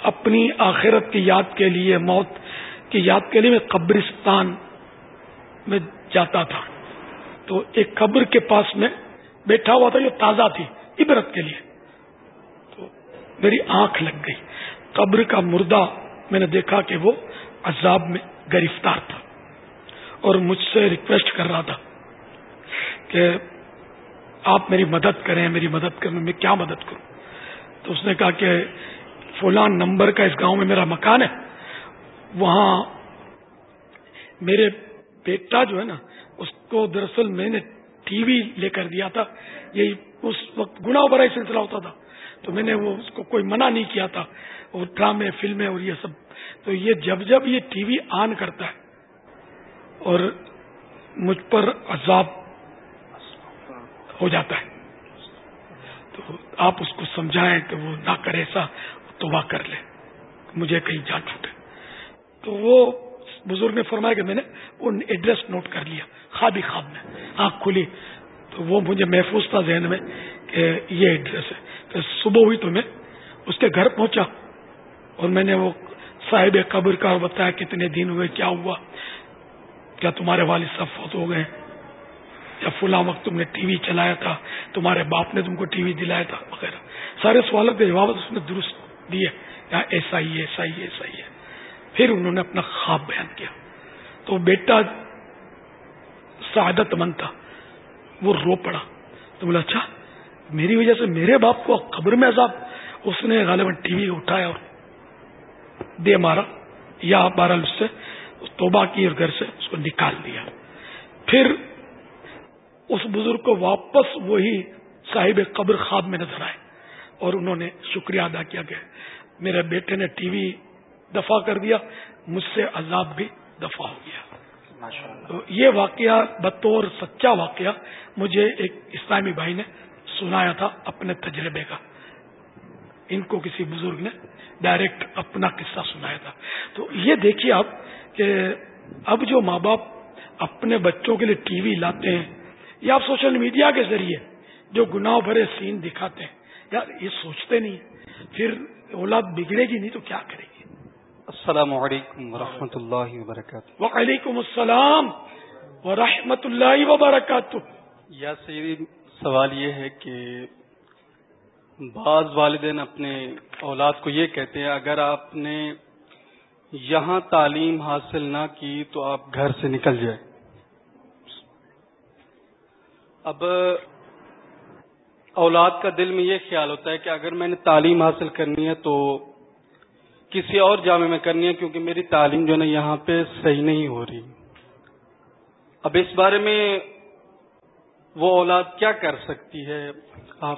Speaker 1: اپنی آخرت کی یاد کے لیے، موت کی یاد کے لیے میں قبرستان میں جاتا تھا۔ تو ایک قبر کے پاس میں بیٹھا ہوا تھا جو تازہ تھی، عبرت کے لیے۔ تو میری آنکھ لگ گئی۔ قبر کا مردہ میں نے دیکھا کہ وہ عذاب میں گرفتار تھا۔ اور مجھ سے ریکویسٹ کر رہا تھا کہ آپ میری مدد کریں، میری مدد کریں میں کیا مدد کروں۔ تو اس نے کہا کہ فلان نمبر کا اس گاؤں میں میرا مکان ہے۔ وہاں میرے بیٹا جو ہے نا، اس کو دراصل میں نے ٹی وی لے کر دیا تھا۔ یہی اس وقت گنا بڑا ہی سلسلہ ہوتا تھا۔ تو میں نے وہ اس کو کوئی منع نہیں کیا تھا۔ وہ ڈرامے، فلمیں اور یہ سب۔ تو یہ جب جب یہ ٹی وی آن کرتا ہے اور مجھ پر عذاب ہو جاتا ہے، تو آپ اس کو سمجھائیں کہ وہ نہ کرے ایسا۔ توبہ کر لے۔ مجھے کہیں جان چھوٹے۔ تو وہ بزرگ نے فرمایا کہ میں نے وہ ایڈریس نوٹ کر لیا خوابی خواب میں۔ آنکھ کھلی۔ تو وہ مجھے محفوظ تھا ذہن میں کہ یہ ایڈریس ہے۔ تو صبح ہوئی تو میں اس کے گھر پہنچا اور میں نے وہ صاحب قبر کا بتایا کتنے دن ہوئے، کیا ہوا؟ کیا تمہارے والد صاحب فوت ہو گئے؟ یا فلاں وقت تم نے ٹی وی چلایا تھا؟ تمہارے باپ نے تم کو ٹی وی دلایا تھا؟ وغیرہ۔ سارے سوالوں کے جواب اس نے درست دیے یہاں ایسا ہی ایسا ہی ایسا ہی ہے۔ پھر انہوں نے اپنا خواب بیان کیا۔ تو بیٹا سعادت مند تھا۔ وہ رو پڑا۔ تو بولا اچھا میری وجہ سے میرے باپ کو قبر میں عذاب۔ اس نے غالباً ٹی وی اٹھایا اور دے مارا، یا بہرحال اس سے توبہ کی اور گھر سے اس کو نکال دیا۔ پھر اس بزرگ کو واپس وہی صاحب قبر خواب میں نظر آئے۔ اور انہوں نے شکریہ ادا کیا کہ میرے بیٹے نے ٹی وی دفاع کر دیا مجھ سے عذاب بھی دفاع ہو گیا۔ تو یہ واقعہ بطور سچا واقعہ مجھے ایک اسلامی بھائی نے سنایا تھا اپنے تجربے کا۔ ان کو کسی بزرگ نے ڈائریکٹ اپنا قصہ سنایا تھا۔ تو یہ دیکھیے آپ کہ اب جو ماں باپ اپنے بچوں کے لیے ٹی وی لاتے ہیں یا آپ سوشل میڈیا کے ذریعے جو گناہ بھرے سین دکھاتے ہیں یار یہ سوچتے نہیں۔ پھر اولاد بگڑے گی نہیں تو کیا کرے گی؟
Speaker 7: السلام علیکم ورحمۃ اللہ وبرکاتہ۔
Speaker 1: وعلیکم السلام ورحمۃ اللہ وبرکاتہ۔
Speaker 7: یا سید سوال یہ ہے کہ بعض والدین اپنے اولاد کو یہ کہتے ہیں اگر آپ نے یہاں تعلیم حاصل نہ کی تو آپ گھر سے نکل جائیں۔ اب اولاد کا دل میں یہ خیال ہوتا ہے کہ اگر میں نے تعلیم حاصل کرنی ہے تو کسی اور جامع میں کرنی ہے کیونکہ میری تعلیم جو ہے نا یہاں پہ صحیح نہیں ہو رہی۔ اب اس بارے میں وہ اولاد کیا کر سکتی ہے؟ آپ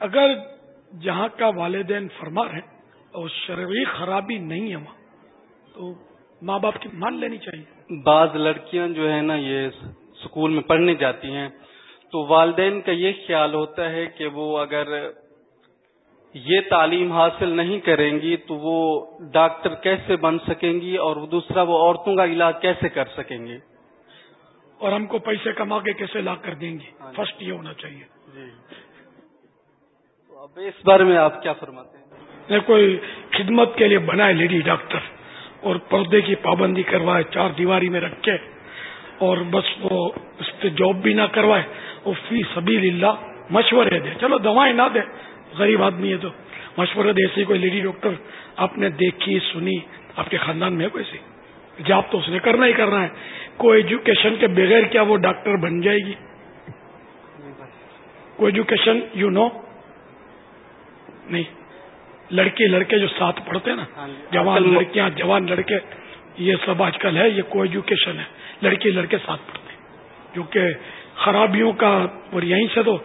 Speaker 1: اگر جہاں کا والدین فرما رہے اور شرعی خرابی نہیں ہے وہاں تو ماں باپ کی مان لینی چاہیے۔
Speaker 7: بعض لڑکیاں جو ہے نا یہ اسکول میں پڑھنے جاتی ہیں۔ تو والدین کا یہ خیال ہوتا ہے کہ وہ اگر یہ تعلیم حاصل نہیں کریں گی تو وہ ڈاکٹر کیسے بن سکیں گی اور دوسرا وہ عورتوں کا علاج کیسے کر سکیں گے؟
Speaker 1: اور ہم کو پیسے کما کے کیسے لا کر دیں گی
Speaker 7: ہاں جی۔
Speaker 1: فرسٹ یہ ہونا چاہیے۔
Speaker 7: جی۔ تو اب اس بارے میں آپ کیا فرماتے ہیں؟
Speaker 1: کوئی خدمت کے لیے بنائے لیڈی ڈاکٹر اور پردے کی پابندی کروائے چار دیواری میں رکھے اور بس وہ اس پہ جاب بھی نہ کروائے۔ فی سبھی اللہ مشورے دے۔ چلو دوائیں نہ دے غریب آدمی ہے تو۔ مشورہ دے ایسی کوئی لیڈی ڈاکٹر آپ نے دیکھی سنی آپ کے خاندان میں ہے کوئی سی جاب تو اس نے کرنا ہی کرنا ہے۔ کوئی ایجوکیشن کے بغیر کیا وہ ڈاکٹر بن جائے گی؟ کوئی ایجوکیشن یو نو نہیں۔ لڑکے لڑکے جو ساتھ پڑھتے ہیں نا
Speaker 7: ہاں۔
Speaker 1: جوان لڑکیاں جوان لڑکے یہ سب آج کل ہے یہ کو ایجوکیشن ہے۔ لڑکے لڑکے ساتھ پڑھتے ہیں۔ کیونکہ خرابیوں کا اور یہیں سے تو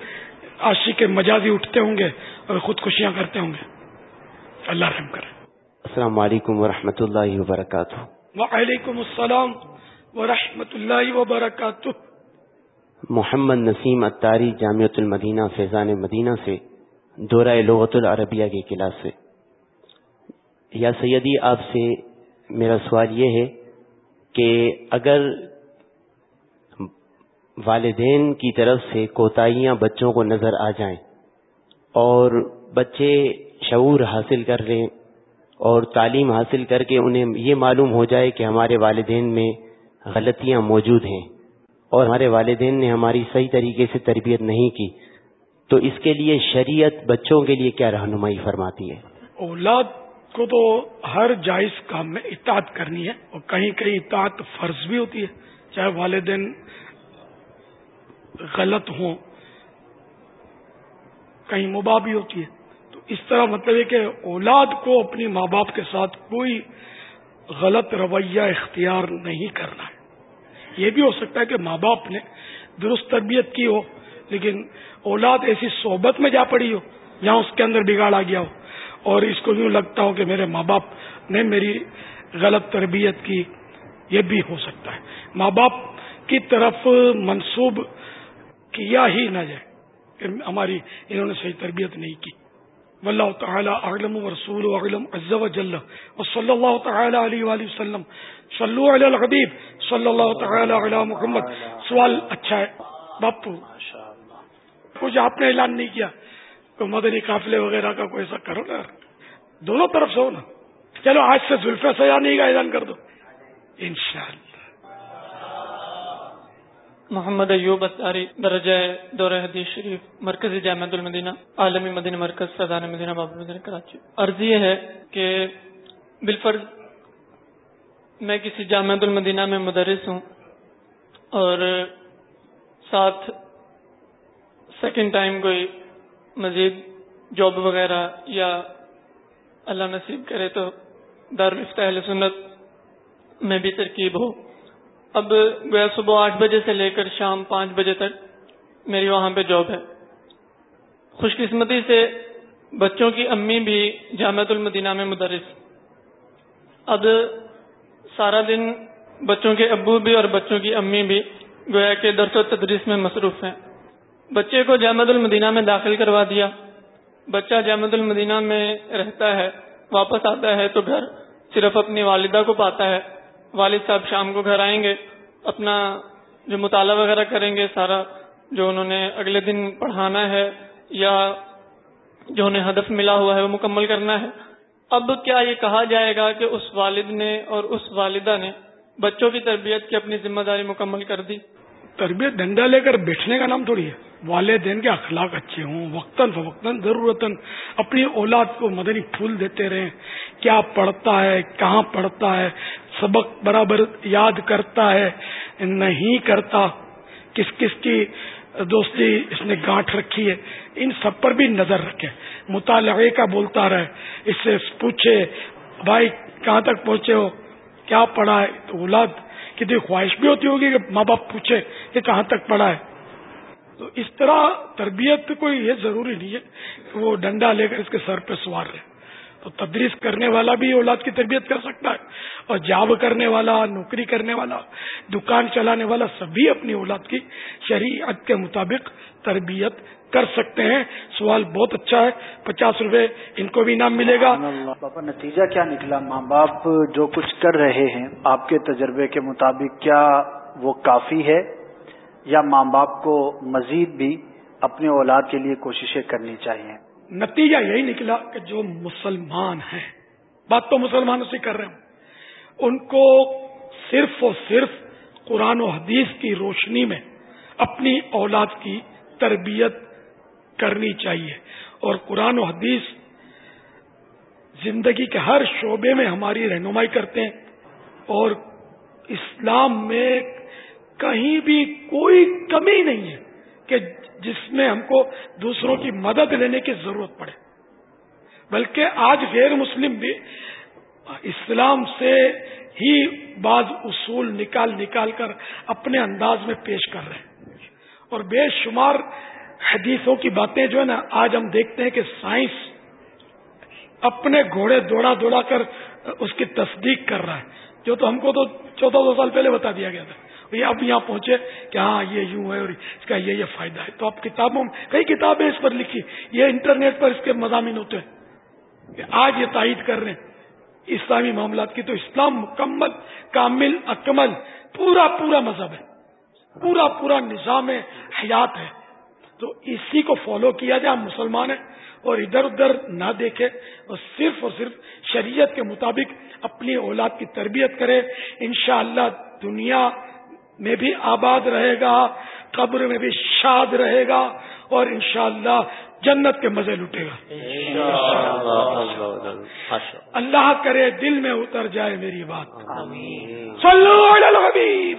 Speaker 1: عاشق کے مجازی اٹھتے ہوں گے اور خودکشیاں کرتے ہوں گے۔ اللہ رحم کرے۔
Speaker 8: السلام علیکم ورحمۃ اللہ وبرکاتہ۔
Speaker 1: وعلیکم السلام ورحمۃ اللہ وبرکاتہ۔
Speaker 8: محمد نسیم اتاری جامعۃ المدینہ فیضان مدینہ سے دورہ لغت العربیہ کی کلاس سے۔ یا سیدی آپ سے میرا سوال یہ ہے کہ اگر والدین کی طرف سے کوتاہیاں بچوں کو نظر آ جائیں اور بچے شعور حاصل کر لیں اور تعلیم حاصل کر کے انہیں یہ معلوم ہو جائے کہ ہمارے والدین میں غلطیاں موجود ہیں اور ہمارے والدین نے ہماری صحیح طریقے سے تربیت نہیں کی۔ تو اس کے لیے شریعت بچوں کے لیے کیا رہنمائی فرماتی ہے؟
Speaker 1: اولاد کو تو ہر جائز کام میں اطاعت کرنی ہے اور کہیں کہیں اطاعت فرض بھی ہوتی ہے۔ چاہے والدین غلط ہوں، کہیں مباح بھی ہوتی ہے۔ تو اس طرح مطلب ہے کہ اولاد کو اپنی ماں باپ کے ساتھ کوئی غلط رویہ اختیار نہیں کرنا ہے۔ یہ بھی ہو سکتا ہے کہ ماں باپ نے درست تربیت کی ہو، لیکن اولاد ایسی صحبت میں جا پڑی ہو جہاں اس کے اندر بگاڑ آ گیا ہو، اور اس کو یوں لگتا ہو کہ میرے ماں باپ نے میری غلط تربیت کی، یہ بھی ہو سکتا ہے۔ ماں باپ کی طرف منسوب کیا ہی نہ جائے۔ ہماری انہوں نے صحیح تربیت نہیں کی۔ واللہ تعالی اعلم و رسول اعلم عز و جل و صلی اللہ تعالی علیہ وآلہ وسلم۔ صلو علی الحبیب۔ صلی اللہ تعالی علی محمد۔ سوال اچھا ہے۔ باپو کچھ آپ نے اعلان نہیں کیا۔ کوئی مدنی قافلے وغیرہ کا کوئی ایسا کرو نا۔ دونوں طرف سے ہو نا۔ چلو آج سے زلفے سیانی کا اعلان کر دو۔ انشاءاللہ۔
Speaker 9: محمد ایوب اتاری درجہ دور حدیث شریف مرکزی جامع المدینہ، عالمی مدینہ مرکز سردان مدینہ باب مدینہ، کراچی۔ عرض یہ ہے کہ بالفرض میں کسی جامع المدینہ میں مدرس ہوں اور ساتھ سیکنڈ ٹائم کوئی مزید جاب وغیرہ یا اللہ نصیب کرے تو دارالفتہ سنت میں بھی ترکیب ہو۔ اب گویا صبح آٹھ بجے سے لے کر شام پانچ بجے تک میری وہاں پہ جاب ہے۔ خوش قسمتی سے بچوں کی امی بھی جامعت المدینہ میں مدرس۔ اب سارا دن بچوں کے ابو بھی اور بچوں کی امی بھی گویا کے درس و تدریس میں مصروف ہیں۔ بچے کو جامعت المدینہ میں داخل کروا دیا۔ بچہ جامعت المدینہ میں رہتا ہے، واپس آتا ہے تو گھر صرف اپنی والدہ کو پاتا ہے۔ والد صاحب شام کو گھر آئیں گے، اپنا جو مطالعہ وغیرہ کریں گے، سارا جو انہوں نے اگلے دن پڑھانا ہے یا جو انہیں ہدف ملا ہوا ہے، وہ مکمل کرنا ہے۔ اب کیا یہ کہا جائے گا کہ اس والد نے اور اس والدہ نے بچوں کی تربیت کی اپنی ذمہ داری مکمل کر دی؟
Speaker 1: تربیت ڈنڈا لے کر بیٹھنے کا نام تھوڑی ہے۔ والدین کے اخلاق اچھے ہوں، وقتاً فوقتاً ضرورت اپنی اولاد کو مدنی پھول دیتے رہیں۔ کیا پڑھتا ہے، کہاں پڑھتا ہے، سبق برابر یاد کرتا ہے، نہیں کرتا، کس کس کی دوستی اس نے گانٹ رکھی ہے، ان سب پر بھی نظر رکھے۔ مطالعے کا بولتا رہے، اس سے پوچھے، بھائی کہاں تک پہنچے ہو؟ کیا پڑھا ہے؟ تو اولاد کی خواہش بھی ہوتی ہوگی کہ ماں باپ پوچھے کہ کہاں تک پڑھا ہے؟ تو اس طرح تربیت کوئی یہ ضروری نہیں ہے کہ وہ ڈنڈا لے کر اس کے سر پہ سوار رہے۔ تو تدریس کرنے والا بھی اولاد کی تربیت کر سکتا ہے اور جاب کرنے والا، نوکری کرنے والا، دکان چلانے والا سبھی اپنی اولاد کی شریعت کے مطابق تربیت کر سکتے ہیں۔ سوال بہت اچھا ہے، پچاس روپے ان کو بھی انعام ملے گا۔
Speaker 3: پاپا نتیجہ کیا نکلا؟ ماں باپ جو کچھ کر رہے ہیں، آپ کے تجربے کے مطابق کیا وہ کافی ہے؟ یا ماں باپ کو مزید بھی اپنے اولاد کے لیے کوششیں کرنی چاہیے۔
Speaker 1: نتیجہ یہی نکلا کہ جو مسلمان ہیں، بات تو مسلمانوں سے کر رہے ہوں، ان کو صرف اور صرف قرآن و حدیث کی روشنی میں اپنی اولاد کی تربیت کرنی چاہیے۔ اور قرآن و حدیث زندگی کے ہر شعبے میں ہماری رہنمائی کرتے ہیں اور اسلام میں کہیں بھی کوئی کمی نہیں ہے کہ جس میں ہم کو دوسروں کی مدد لینے کی ضرورت پڑے۔ بلکہ آج غیر مسلم بھی اسلام سے ہی بعض اصول نکال نکال کر اپنے انداز میں پیش کر رہے ہیں۔ اور بے شمار حدیثوں کی باتیں جو ہے نا، آج ہم دیکھتے ہیں کہ سائنس اپنے گھوڑے دوڑا دوڑا کر اس کی تصدیق کر رہا ہے۔ جو تو ہم کو تو چودہ دو سال پہلے بتا دیا گیا تھا۔ یہ اب یہاں پہنچے کہ ہاں یہ یوں ہے اور اس کا یہ یہ فائدہ ہے۔ تو آپ کتابوں میں کئی کتابیں اس پر لکھی۔ یہ انٹرنیٹ پر اس کے مضامین ہوتے ہیں کہ آج یہ تائید کر رہے ہیں۔ اسلامی معاملات کی تو اسلام مکمل، کامل، اکمل، پورا پورا مذہب ہے۔ پورا پورا نظام حیات ہے۔ تو اسی کو فالو کیا جائے۔ ہم مسلمان ہیں اور ادھر ادھر نہ دیکھے اور صرف اور صرف شریعت کے مطابق اپنی اولاد کی تربیت کرے انشاءاللہ دنیا میں بھی آباد رہے گا قبر میں بھی شاد رہے گا اور انشاءاللہ جنت کے مزے لٹے گا۔ اللہ کرے دل میں اتر جائے میری بات۔ صلو علی الحبیب۔